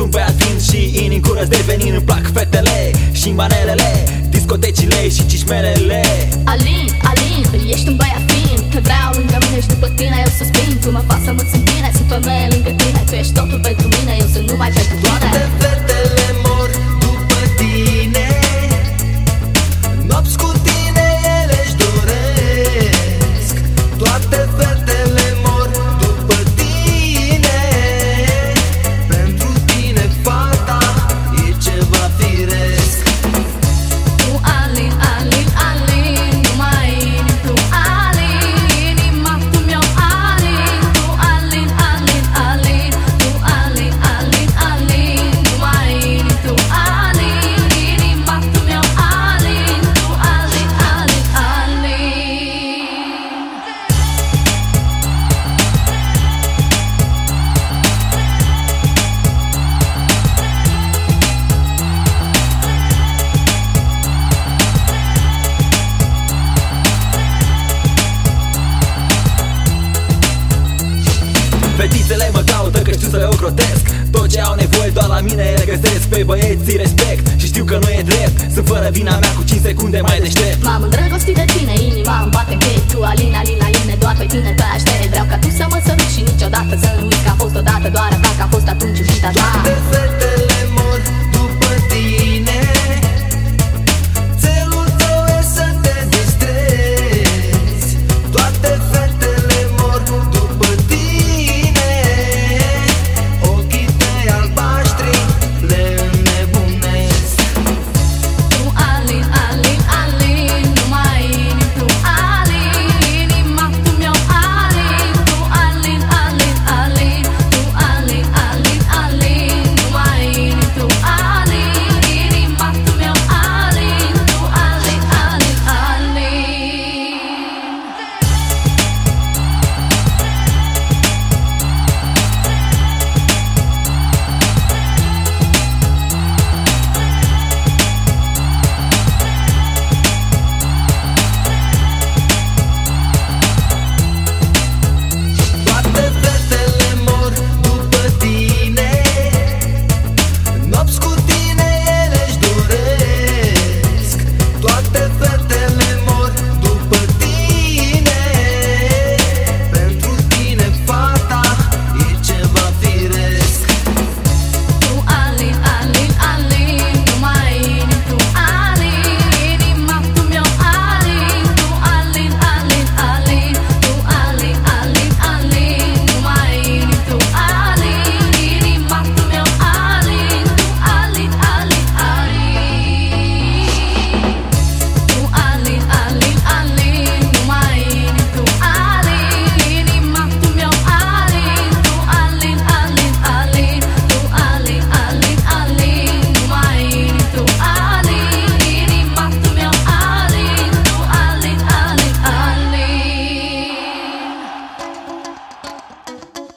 un băiat vin și inimi curăț devenind Îmi plac fetele și manelele Discotecile și cișmelele Alin, Alin, ești un băiat să le ocrotesc Tot ce au nevoie doar la mine le găsesc. Pe băieții respect și știu că nu e drept. Sunt fără vina mea cu 5 secunde mai deștept. M-am îndrăgostit de tine, inima îmi bate în piept Tu, Alin,